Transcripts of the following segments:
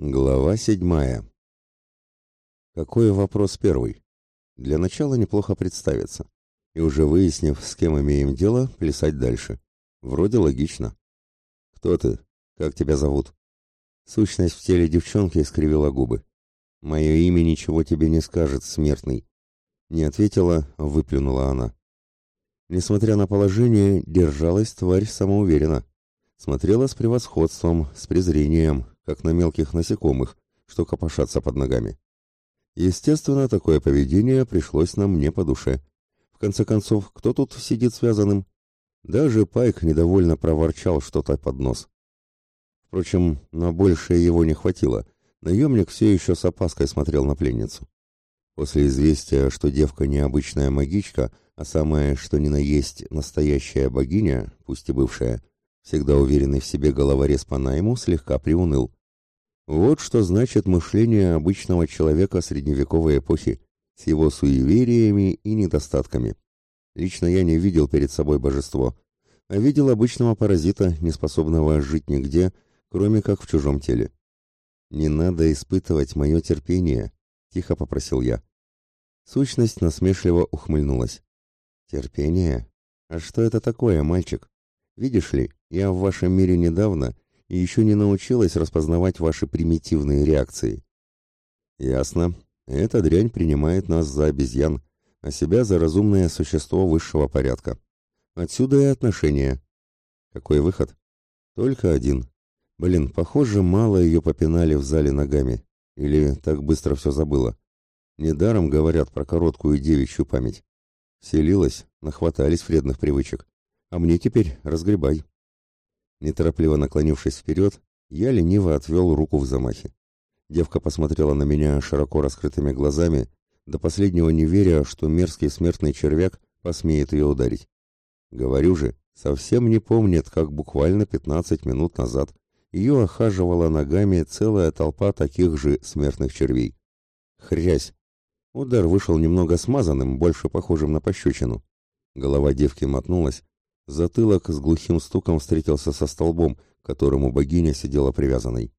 Глава седьмая. Какой вопрос первый? Для начала неплохо представиться. И уже выяснив, с кем имеем дело, плясать дальше. Вроде логично. Кто ты? Как тебя зовут? Сущность в теле девчонки искривила губы. Мое имя ничего тебе не скажет, смертный. Не ответила, выплюнула она. Несмотря на положение, держалась тварь самоуверенно. Смотрела с превосходством, с презрением, как на мелких насекомых, что копошатся под ногами. Естественно, такое поведение пришлось нам не по душе. В конце концов, кто тут сидит связанным? Даже Пайк недовольно проворчал что-то под нос. Впрочем, на большее его не хватило. Наемник все еще с опаской смотрел на пленницу. После известия, что девка необычная магичка, а самое, что ни на есть настоящая богиня, пусть и бывшая, всегда уверенный в себе головорез по найму, слегка приуныл. Вот что значит мышление обычного человека средневековой эпохи, с его суевериями и недостатками. Лично я не видел перед собой божество, а видел обычного паразита, неспособного жить нигде, кроме как в чужом теле. «Не надо испытывать мое терпение», — тихо попросил я. Сущность насмешливо ухмыльнулась. «Терпение? А что это такое, мальчик? Видишь ли, я в вашем мире недавно и еще не научилась распознавать ваши примитивные реакции. Ясно. Эта дрянь принимает нас за обезьян, а себя за разумное существо высшего порядка. Отсюда и отношения. Какой выход? Только один. Блин, похоже, мало ее попинали в зале ногами. Или так быстро все забыла. Недаром говорят про короткую девичью память. Селилась, нахватались вредных привычек. А мне теперь разгребай. Неторопливо наклонившись вперед, я лениво отвел руку в замахе. Девка посмотрела на меня широко раскрытыми глазами, до последнего не веря, что мерзкий смертный червяк посмеет ее ударить. Говорю же, совсем не помнит, как буквально 15 минут назад ее охаживала ногами целая толпа таких же смертных червей. Хрясь! Удар вышел немного смазанным, больше похожим на пощечину. Голова девки мотнулась, Затылок с глухим стуком встретился со столбом, к которому богиня сидела привязанной.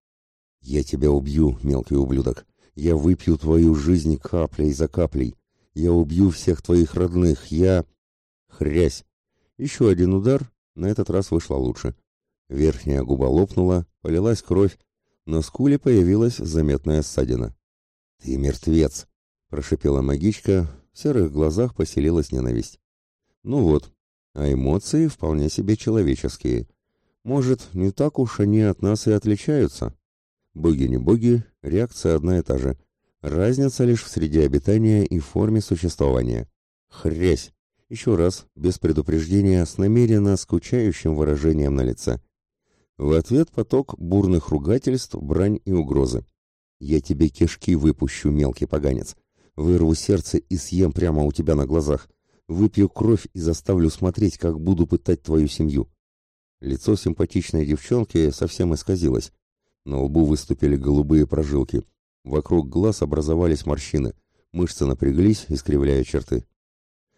«Я тебя убью, мелкий ублюдок! Я выпью твою жизнь каплей за каплей! Я убью всех твоих родных! Я...» Хрясь! Еще один удар, на этот раз вышло лучше. Верхняя губа лопнула, полилась кровь, на скуле появилась заметная ссадина. «Ты мертвец!» — прошипела магичка, в серых глазах поселилась ненависть. «Ну вот, а эмоции вполне себе человеческие. Может, не так уж они от нас и отличаются? Боги не боги, реакция одна и та же. Разница лишь в среде обитания и форме существования. Хрясь! Еще раз, без предупреждения, с намеренно скучающим выражением на лице. В ответ поток бурных ругательств, брань и угрозы. «Я тебе кишки выпущу, мелкий поганец. Вырву сердце и съем прямо у тебя на глазах. Выпью кровь и заставлю смотреть, как буду пытать твою семью. Лицо симпатичной девчонки совсем исказилось. На лбу выступили голубые прожилки. Вокруг глаз образовались морщины. Мышцы напряглись, искривляя черты.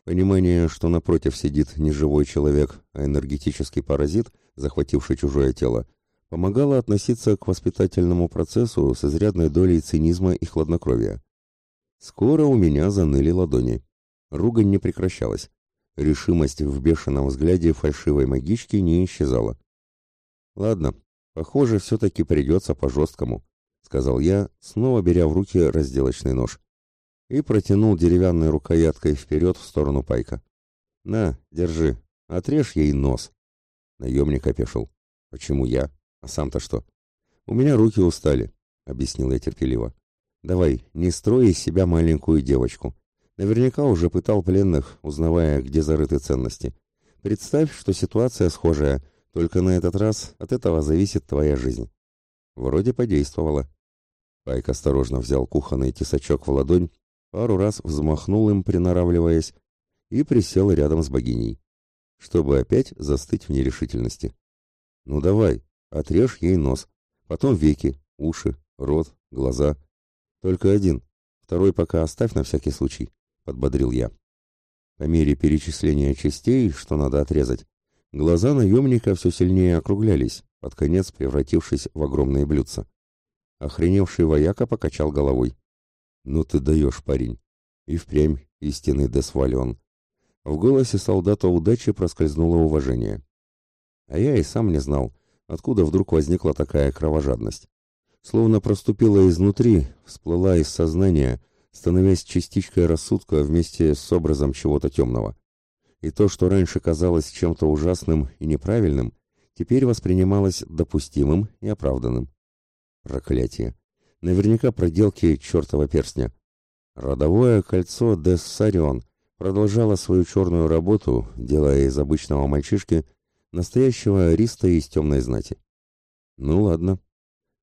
Понимание, что напротив сидит не живой человек, а энергетический паразит, захвативший чужое тело, помогало относиться к воспитательному процессу с изрядной долей цинизма и хладнокровия. Скоро у меня заныли ладони. Ругань не прекращалась. Решимость в бешеном взгляде фальшивой магички не исчезала. «Ладно, похоже, все-таки придется по-жесткому», — сказал я, снова беря в руки разделочный нож. И протянул деревянной рукояткой вперед в сторону пайка. «На, держи, отрежь ей нос». Наемник опешил. «Почему я? А сам-то что?» «У меня руки устали», — объяснил я терпеливо. «Давай, не строй из себя маленькую девочку. Наверняка уже пытал пленных, узнавая, где зарыты ценности. Представь, что ситуация схожая, только на этот раз от этого зависит твоя жизнь. Вроде подействовало. Пайк осторожно взял кухонный тесачок в ладонь, пару раз взмахнул им, приноравливаясь, и присел рядом с богиней, чтобы опять застыть в нерешительности. «Ну давай, отрежь ей нос, потом веки, уши, рот, глаза. Только один, второй пока оставь на всякий случай. — подбодрил я. По мере перечисления частей, что надо отрезать, глаза наемника все сильнее округлялись, под конец превратившись в огромные блюдца. Охреневший вояка покачал головой. «Ну ты даешь, парень!» И впрямь истинный Десвалион. В голосе солдата удачи проскользнуло уважение. А я и сам не знал, откуда вдруг возникла такая кровожадность. Словно проступила изнутри, всплыла из сознания, становясь частичкой рассудка вместе с образом чего-то темного. И то, что раньше казалось чем-то ужасным и неправильным, теперь воспринималось допустимым и оправданным. Проклятие. Наверняка проделки чертова перстня. Родовое кольцо Дессарион продолжало свою черную работу, делая из обычного мальчишки настоящего риста из темной знати. Ну ладно.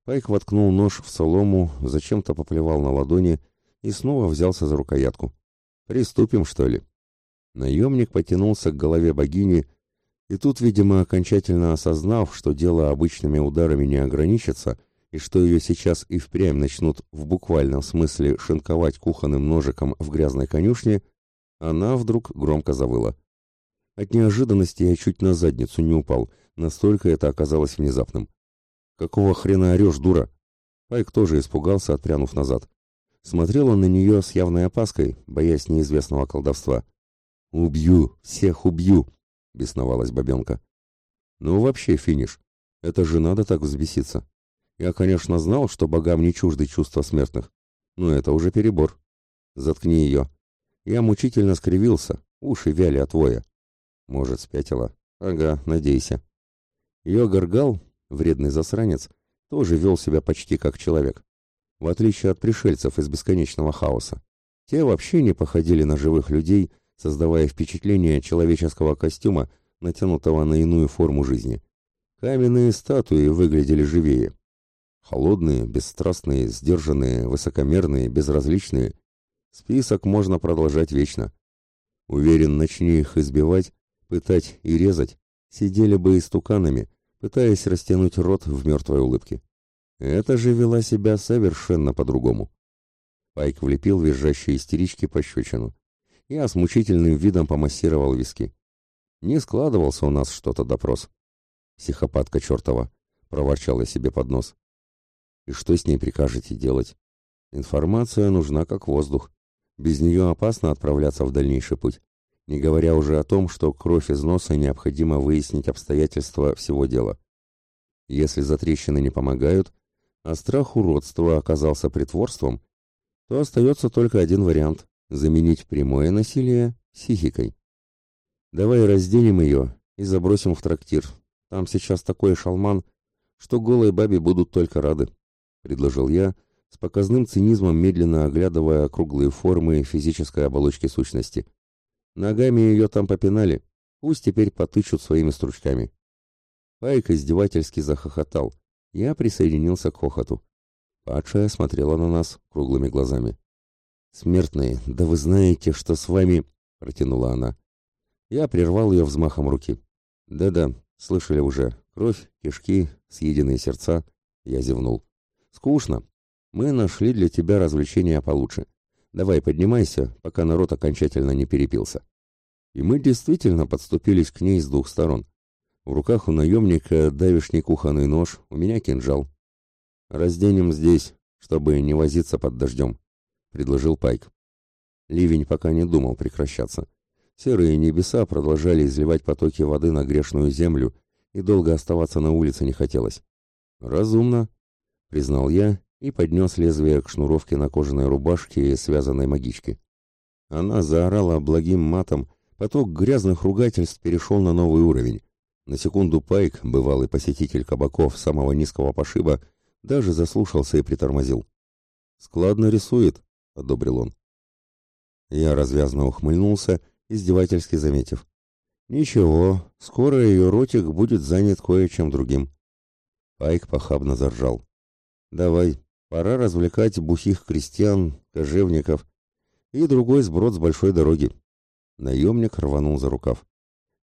Пайк воткнул нож в солому, зачем-то поплевал на ладони и снова взялся за рукоятку. «Приступим, что ли?» Наемник потянулся к голове богини, и тут, видимо, окончательно осознав, что дело обычными ударами не ограничится, и что ее сейчас и впрямь начнут в буквальном смысле шинковать кухонным ножиком в грязной конюшне, она вдруг громко завыла. От неожиданности я чуть на задницу не упал, настолько это оказалось внезапным. «Какого хрена орешь, дура?» Пайк тоже испугался, отпрянув назад. Смотрел он на нее с явной опаской, боясь неизвестного колдовства. «Убью! Всех убью!» — бесновалась бабенка. «Ну, вообще финиш. Это же надо так взбеситься. Я, конечно, знал, что богам не чужды чувства смертных, но это уже перебор. Заткни ее». Я мучительно скривился, уши вяли от воя. Может, спятила? Ага, надейся. Ее горгал, вредный засранец, тоже вел себя почти как человек в отличие от пришельцев из бесконечного хаоса. Те вообще не походили на живых людей, создавая впечатление человеческого костюма, натянутого на иную форму жизни. Каменные статуи выглядели живее. Холодные, бесстрастные, сдержанные, высокомерные, безразличные. Список можно продолжать вечно. Уверен, начни их избивать, пытать и резать, сидели бы истуканами, пытаясь растянуть рот в мертвой улыбке. Это же вела себя совершенно по-другому. Пайк влепил визжащей истеричке пощечину. Я с мучительным видом помассировал виски. Не складывался у нас что-то допрос. «Психопатка чертова!» — проворчал я себе под нос. «И что с ней прикажете делать? Информация нужна как воздух. Без нее опасно отправляться в дальнейший путь, не говоря уже о том, что кровь из носа необходимо выяснить обстоятельства всего дела. Если затрещины не помогают, а страх уродства оказался притворством, то остается только один вариант – заменить прямое насилие психикой. Давай разденем ее и забросим в трактир. Там сейчас такой шалман, что голой бабе будут только рады, — предложил я, с показным цинизмом медленно оглядывая круглые формы физической оболочки сущности. Ногами ее там попинали, пусть теперь потычут своими стручками. Пайк издевательски захохотал, я присоединился к хохоту. Падшая смотрела на нас круглыми глазами. «Смертные, да вы знаете, что с вами...» — протянула она. Я прервал ее взмахом руки. «Да-да, слышали уже. Кровь, кишки, съеденные сердца». Я зевнул. «Скучно. Мы нашли для тебя развлечения получше. Давай поднимайся, пока народ окончательно не перепился». И мы действительно подступились к ней с двух сторон. В руках у наемника давишний кухонный нож, у меня кинжал. «Разденем здесь, чтобы не возиться под дождем», — предложил Пайк. Ливень пока не думал прекращаться. Серые небеса продолжали изливать потоки воды на грешную землю, и долго оставаться на улице не хотелось. «Разумно», — признал я и поднес лезвие к шнуровке на кожаной рубашке, связанной магичке. Она заорала благим матом, поток грязных ругательств перешел на новый уровень. На секунду Пайк, бывалый посетитель кабаков самого низкого пошиба, даже заслушался и притормозил. «Складно рисует», — одобрил он. Я развязно ухмыльнулся, издевательски заметив. «Ничего, скоро ее ротик будет занят кое-чем другим». Пайк похабно заржал. «Давай, пора развлекать бухих крестьян, кожевников и другой сброд с большой дороги». Наемник рванул за рукав.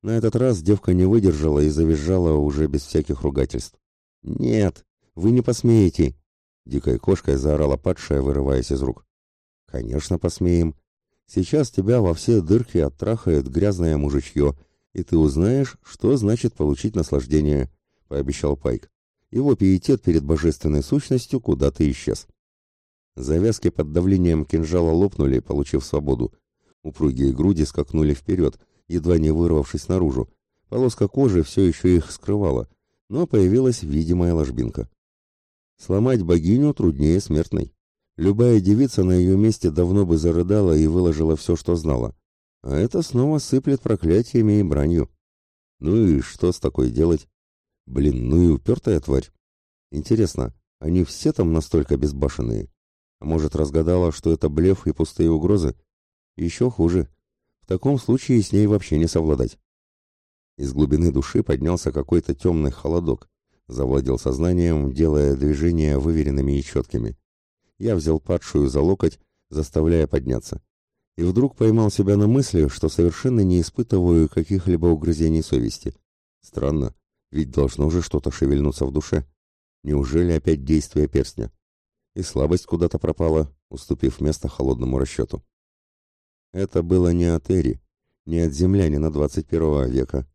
На этот раз девка не выдержала и завизжала уже без всяких ругательств. «Нет, вы не посмеете!» Дикой кошкой заорала падшая, вырываясь из рук. «Конечно, посмеем. Сейчас тебя во все дырки оттрахает грязное мужичье, и ты узнаешь, что значит получить наслаждение», — пообещал Пайк. его пиетет перед божественной сущностью куда-то исчез. Завязки под давлением кинжала лопнули, получив свободу. Упругие груди скакнули вперед, едва не вырвавшись наружу. Полоска кожи все еще их скрывала, но появилась видимая ложбинка. Сломать богиню труднее смертной. Любая девица на ее месте давно бы зарыдала и выложила все, что знала. А это снова сыплет проклятиями и бранью. Ну и что с такой делать? Блин, ну и упертая тварь. Интересно, они все там настолько безбашенные? А может, разгадала, что это блеф и пустые угрозы? Еще хуже. В таком случае с ней вообще не совладать. Из глубины души поднялся какой-то темный холодок, завладел сознанием, делая движения выверенными и четкими. Я взял падшую за локоть, заставляя подняться. И вдруг поймал себя на мысли, что совершенно не испытываю каких-либо угрызений совести. Странно, ведь должно же что-то шевельнуться в душе. Неужели опять действие перстня? И слабость куда-то пропала, уступив место холодному расчету. Это было не от Эри, не от землянина 21 века.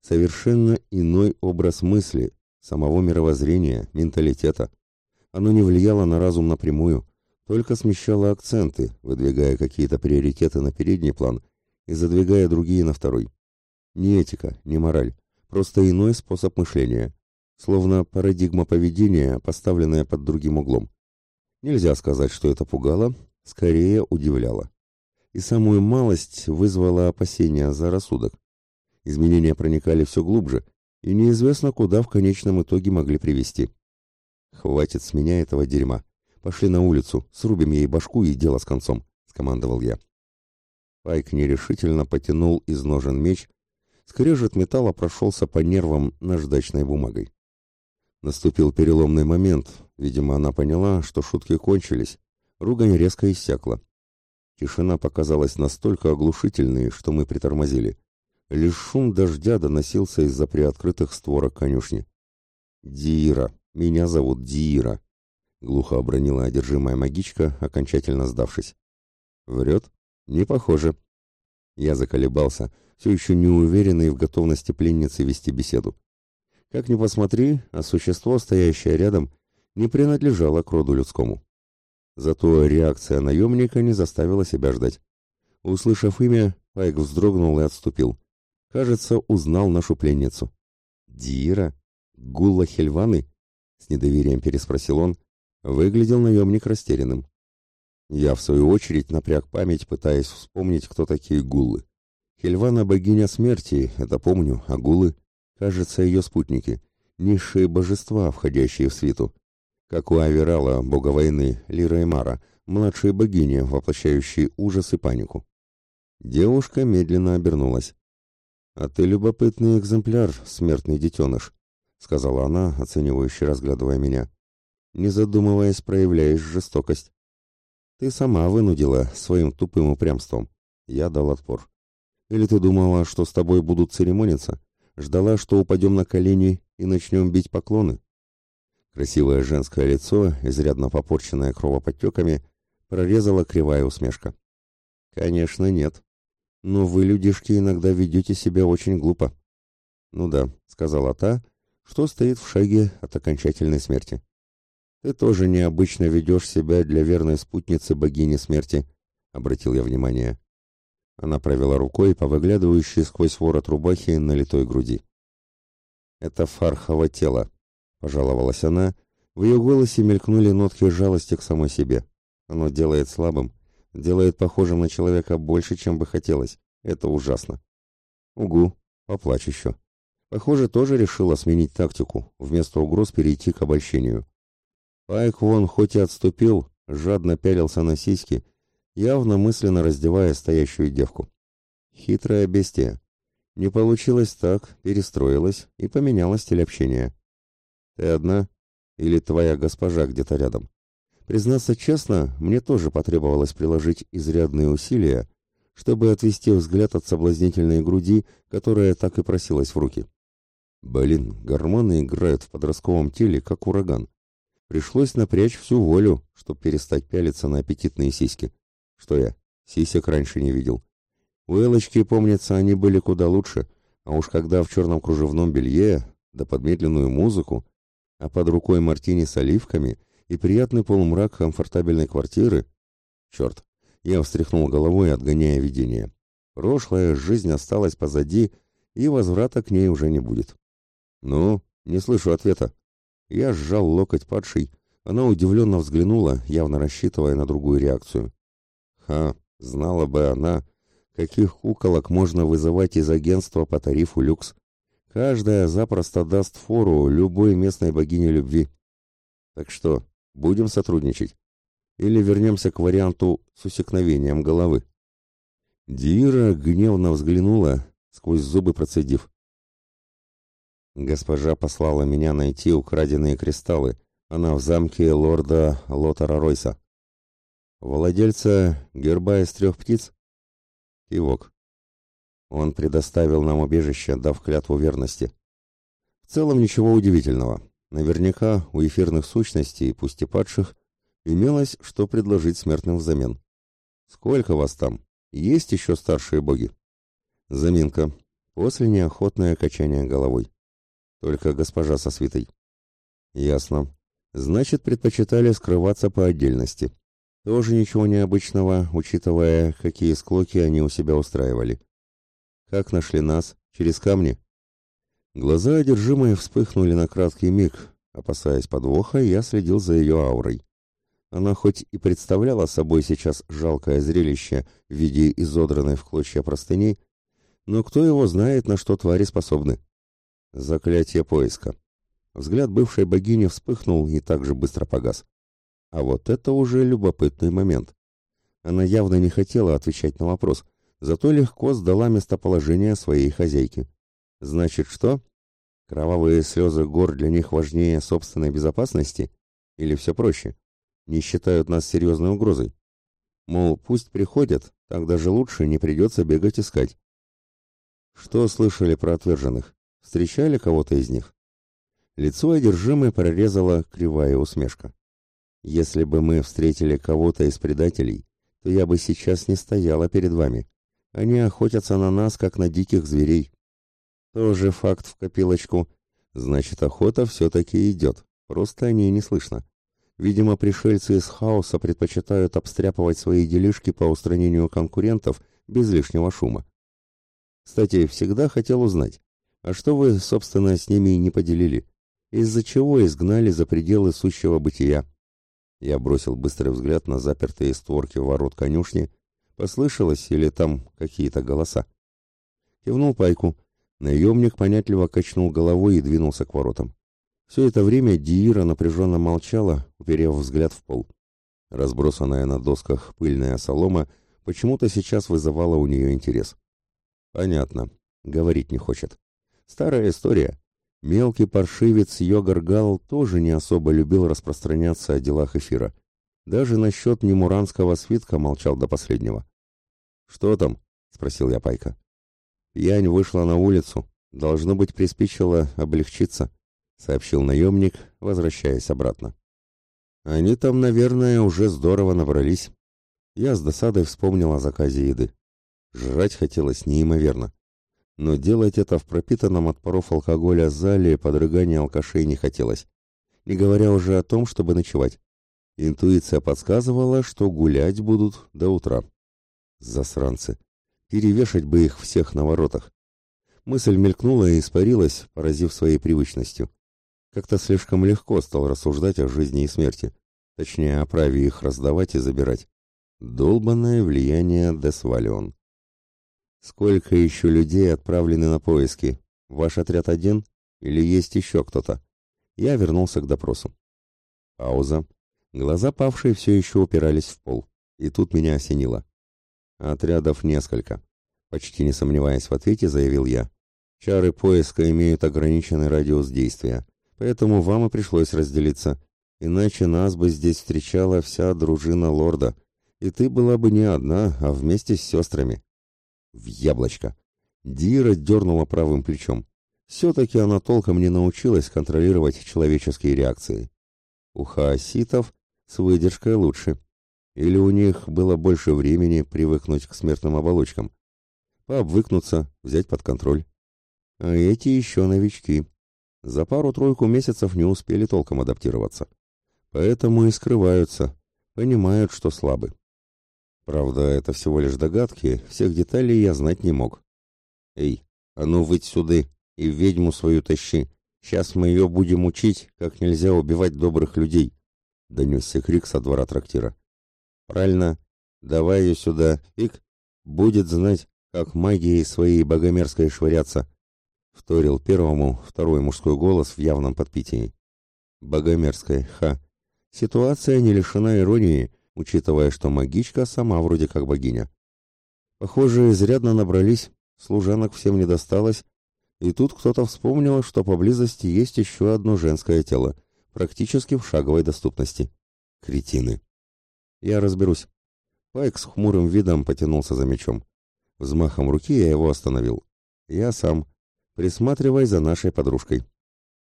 Совершенно иной образ мысли, самого мировоззрения, менталитета. Оно не влияло на разум напрямую, только смещало акценты, выдвигая какие-то приоритеты на передний план и задвигая другие на второй. Не этика, не мораль, просто иной способ мышления, словно парадигма поведения, поставленная под другим углом. Нельзя сказать, что это пугало, скорее удивляло. И самую малость вызвала опасения за рассудок. Изменения проникали все глубже, и неизвестно, куда в конечном итоге могли привести. «Хватит с меня этого дерьма. Пошли на улицу, срубим ей башку и дело с концом», — скомандовал я. Пайк нерешительно потянул из ножен меч, скрежет металла прошелся по нервам наждачной бумагой. Наступил переломный момент, видимо, она поняла, что шутки кончились, ругань резко иссякла. Тишина показалась настолько оглушительной, что мы притормозили. Лишь шум дождя доносился из-за приоткрытых створок конюшни. «Диира! Меня зовут Диира!» — глухо обронила одержимая магичка, окончательно сдавшись. «Врет? Не похоже». Я заколебался, все еще не уверенный в готовности пленницы вести беседу. Как ни посмотри, а существо, стоящее рядом, не принадлежало к роду людскому. Зато реакция наемника не заставила себя ждать. Услышав имя, Пайк вздрогнул и отступил. Кажется, узнал нашу пленницу. «Дира? Гулла Хельваны?» — с недоверием переспросил он. Выглядел наемник растерянным. Я, в свою очередь, напряг память, пытаясь вспомнить, кто такие гуллы. Хельвана — богиня смерти, это помню, а гуллы, кажется, ее спутники, низшие божества, входящие в свиту. Как у Аверала, бога войны, Лира и Мара, младшие богини, воплощающие ужас и панику. Девушка медленно обернулась. «А ты любопытный экземпляр, смертный детеныш», — сказала она, оценивающе разглядывая меня. «Не задумываясь, проявляешь жестокость. Ты сама вынудила своим тупым упрямством. Я дал отпор. Или ты думала, что с тобой будут церемониться? Ждала, что упадем на колени и начнем бить поклоны?» Красивое женское лицо, изрядно попорченное кровоподтеками, прорезала кривая усмешка. «Конечно, нет», но вы, людишки, иногда ведете себя очень глупо. Ну да, сказала та, что стоит в шаге от окончательной смерти. Ты тоже необычно ведешь себя для верной спутницы богини смерти, обратил я внимание. Она провела рукой по выглядывающей сквозь ворот рубахи на литой груди. Это фархово тело, пожаловалась она. В ее голосе мелькнули нотки жалости к самой себе. Оно делает слабым, Делает похожим на человека больше, чем бы хотелось. Это ужасно. Угу, поплачь еще. Похоже, тоже решила сменить тактику, вместо угроз перейти к обольщению. Пайк вон хоть и отступил, жадно пялился на сиськи, явно мысленно раздевая стоящую девку. Хитрая бестия. Не получилось так, перестроилась и поменяла стиль общения. Ты одна? Или твоя госпожа где-то рядом? Признаться честно, мне тоже потребовалось приложить изрядные усилия, чтобы отвести взгляд от соблазнительной груди, которая так и просилась в руки. Блин, гормоны играют в подростковом теле, как ураган. Пришлось напрячь всю волю, чтобы перестать пялиться на аппетитные сиськи. Что я, сисек раньше не видел. У Элочки, помнится, они были куда лучше, а уж когда в черном кружевном белье, да под медленную музыку, А под рукой мартини с оливками и приятный полумрак комфортабельной квартиры? Черт, я встряхнул головой, отгоняя видение. Прошлая жизнь осталась позади, и возврата к ней уже не будет. Ну, не слышу ответа. Я сжал локоть падшей. Она удивленно взглянула, явно рассчитывая на другую реакцию. Ха, знала бы она, каких куколок можно вызывать из агентства по тарифу люкс. Каждая запросто даст фору любой местной богине любви. Так что, будем сотрудничать? Или вернемся к варианту с усекновением головы? Дира гневно взглянула, сквозь зубы процедив. Госпожа послала меня найти украденные кристаллы. Она в замке лорда Лотара Ройса. Владельца герба из трех птиц? Кивок. Он предоставил нам убежище, дав клятву верности. В целом ничего удивительного. Наверняка у эфирных сущностей, пусть и падших, имелось, что предложить смертным взамен. Сколько вас там? Есть еще старшие боги? Заминка. После неохотное качание головой. Только госпожа со свитой. Ясно. Значит, предпочитали скрываться по отдельности. Тоже ничего необычного, учитывая, какие склоки они у себя устраивали. Как нашли нас? Через камни? Глаза одержимые вспыхнули на краткий миг. Опасаясь подвоха, я следил за ее аурой. Она хоть и представляла собой сейчас жалкое зрелище в виде изодранной в клочья простыней, но кто его знает, на что твари способны. Заклятие поиска. Взгляд бывшей богини вспыхнул и также быстро погас. А вот это уже любопытный момент. Она явно не хотела отвечать на вопрос, зато легко сдала местоположение своей хозяйки. Значит, что? Кровавые слезы гор для них важнее собственной безопасности? Или все проще? Не считают нас серьезной угрозой? Мол, пусть приходят, так даже лучше не придется бегать искать. Что слышали про отверженных? Встречали кого-то из них? Лицо одержимой прорезала кривая усмешка. Если бы мы встретили кого-то из предателей, то я бы сейчас не стояла перед вами. Они охотятся на нас, как на диких зверей. Тоже факт в копилочку. Значит, охота все-таки идет. Просто о ней не слышно. Видимо, пришельцы из хаоса предпочитают обстряпывать свои делишки по устранению конкурентов без лишнего шума. Кстати, всегда хотел узнать, а что вы, собственно, с ними не поделили? Из-за чего изгнали за пределы сущего бытия? Я бросил быстрый взгляд на запертые створки ворот конюшни. Послышалось или там какие-то голоса? Кивнул пайку. Наемник понятливо качнул головой и двинулся к воротам. Все это время Диира напряженно молчала, уперев взгляд в пол. Разбросанная на досках пыльная солома почему-то сейчас вызывала у нее интерес. Понятно. Говорить не хочет. Старая история. Мелкий паршивец Йогаргал тоже не особо любил распространяться о делах эфира. Даже насчет немуранского свитка молчал до последнего. «Что там?» — спросил я Пайка. Янь вышла на улицу. Должно быть, приспичило облегчиться, — сообщил наемник, возвращаясь обратно. Они там, наверное, уже здорово набрались. Я с досадой вспомнил о заказе еды. Жрать хотелось неимоверно но делать это в пропитанном от паров алкоголя зале подрыгания алкашей не хотелось, не говоря уже о том, чтобы ночевать. Интуиция подсказывала, что гулять будут до утра. Засранцы. Перевешать бы их всех на воротах. Мысль мелькнула и испарилась, поразив своей привычностью. Как-то слишком легко стал рассуждать о жизни и смерти, точнее, о праве их раздавать и забирать. Долбанное влияние Десвалион. Сколько еще людей отправлены на поиски? Ваш отряд один? Или есть еще кто-то? Я вернулся к допросу. Пауза. Глаза павшей все еще упирались в пол. И тут меня осенило. Отрядов несколько. Почти не сомневаясь в ответе, заявил я. Чары поиска имеют ограниченный радиус действия, поэтому вам и пришлось разделиться. Иначе нас бы здесь встречала вся дружина лорда, и ты была бы не одна, а вместе с сестрами. В яблочко. Дира дернула правым плечом. Все-таки она толком не научилась контролировать человеческие реакции. У хаоситов с выдержкой лучше. Или у них было больше времени привыкнуть к смертным оболочкам. Пообвыкнуться, взять под контроль. А эти еще новички. за пару-тройку месяцев не успели толком адаптироваться. Поэтому и скрываются, понимают, что слабы. Правда, это всего лишь догадки, всех деталей я знать не мог. «Эй, а ну выйдь сюда и ведьму свою тащи. Сейчас мы ее будем учить, как нельзя убивать добрых людей», — донесся крик со двора трактира. «Правильно. Давай ее сюда, ик. Будет знать, как магией своей богомерзкой швыряться», — вторил первому второй мужской голос в явном подпитии. «Богомерзкой, ха. Ситуация не лишена иронии, учитывая, что магичка сама вроде как богиня. Похоже, изрядно набрались, служанок всем не досталось, и тут кто-то вспомнил, что поблизости есть еще одно женское тело, практически в шаговой доступности. Кретины. Я разберусь. Пайк с хмурым видом потянулся за мечом. Взмахом руки я его остановил. Я сам. Присматривай за нашей подружкой.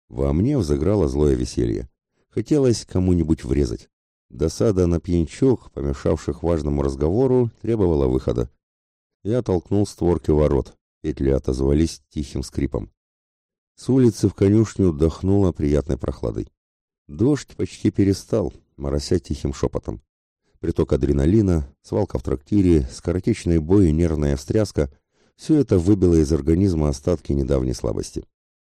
Во мне взыграло злое веселье. Хотелось кому-нибудь врезать. Досада на пьянчук, помешавших важному разговору, требовала выхода. Я толкнул створки ворот. Петли отозвались тихим скрипом. С улицы в конюшню дохнуло приятной прохладой. Дождь почти перестал, морося тихим шепотом. Приток адреналина, свалка в трактире, скоротечный бой и нервная встряска — все это выбило из организма остатки недавней слабости.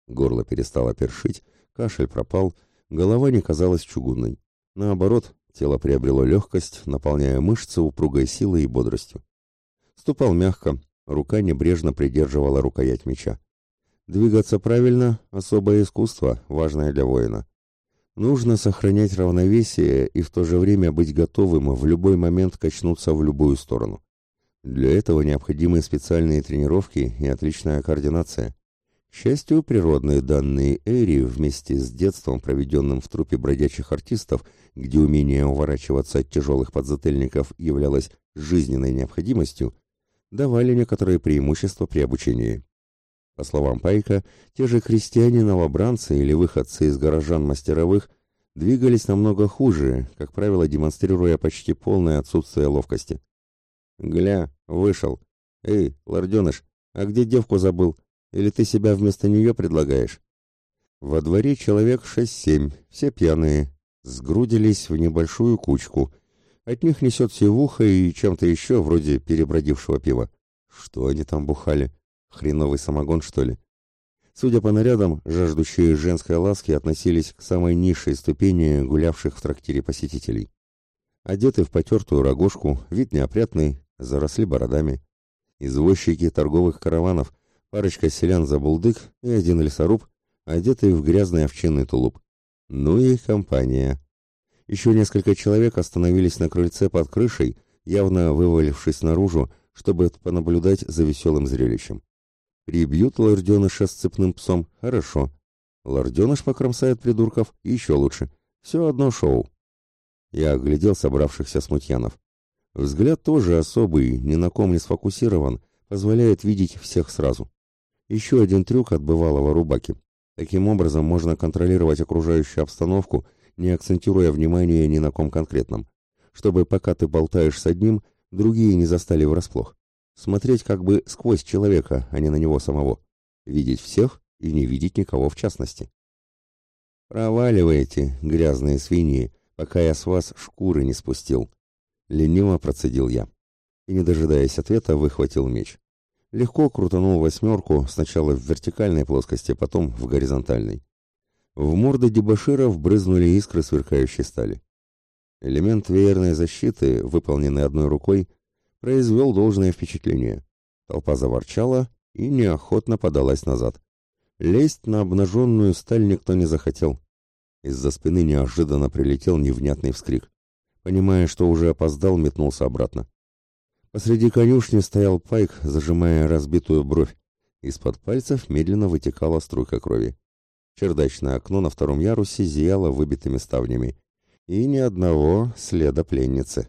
Горло перестало першить, кашель пропал, голова не казалась чугунной. Наоборот, тело приобрело легкость, наполняя мышцы упругой силой и бодростью. Ступал мягко, рука небрежно придерживала рукоять меча. Двигаться правильно — особое искусство, важное для воина. Нужно сохранять равновесие и в то же время быть готовым в любой момент качнуться в любую сторону. Для этого необходимы специальные тренировки и отличная координация. К счастью, природные данные Эри вместе с детством, проведенным в трупе бродячих артистов, где умение уворачиваться от тяжелых подзатыльников являлось жизненной необходимостью, давали некоторые преимущества при обучении. По словам Пайка, те же крестьяне-новобранцы или выходцы из горожан мастеровых двигались намного хуже, как правило, демонстрируя почти полное отсутствие ловкости. «Гля, вышел. Эй, лорденыш, а где девку забыл? Или ты себя вместо нее предлагаешь?» Во дворе человек шесть-семь, все пьяные, сгрудились в небольшую кучку. От них несет севуха и чем-то еще, вроде перебродившего пива. Что они там бухали? Хреновый самогон, что ли? Судя по нарядам, жаждущие женской ласки относились к самой низшей ступени гулявших в трактире посетителей. Одеты в потертую рогожку, вид неопрятный, заросли бородами. Извозчики торговых караванов, парочка селян за булдык и один лесоруб, одетый в грязный овчинный тулуп. Ну и компания. Еще несколько человек остановились на крыльце под крышей, явно вывалившись наружу, чтобы понаблюдать за веселым зрелищем. Прибьют лорденыша с цепным псом – хорошо. Лорденыш покромсает придурков – еще лучше. Все одно шоу. Я оглядел собравшихся смутьянов. Взгляд тоже особый, ни на ком не сфокусирован, позволяет видеть всех сразу. Еще один трюк от бывалого рубаки. Таким образом можно контролировать окружающую обстановку, не акцентируя внимание ни на ком конкретном, чтобы пока ты болтаешь с одним, другие не застали врасплох. Смотреть как бы сквозь человека, а не на него самого. Видеть всех и не видеть никого в частности. «Проваливайте, грязные свиньи, пока я с вас шкуры не спустил», — лениво процедил я. И, не дожидаясь ответа, выхватил меч. Легко крутанул восьмерку сначала в вертикальной плоскости, потом в горизонтальной. В морды дебоширов брызнули искры сверкающей стали. Элемент веерной защиты, выполненный одной рукой, произвел должное впечатление. Толпа заворчала и неохотно подалась назад. Лезть на обнаженную сталь никто не захотел. Из-за спины неожиданно прилетел невнятный вскрик. Понимая, что уже опоздал, метнулся обратно. Посреди конюшни стоял Пайк, зажимая разбитую бровь. Из-под пальцев медленно вытекала струйка крови. Чердачное окно на втором ярусе зияло выбитыми ставнями. И ни одного следа пленницы.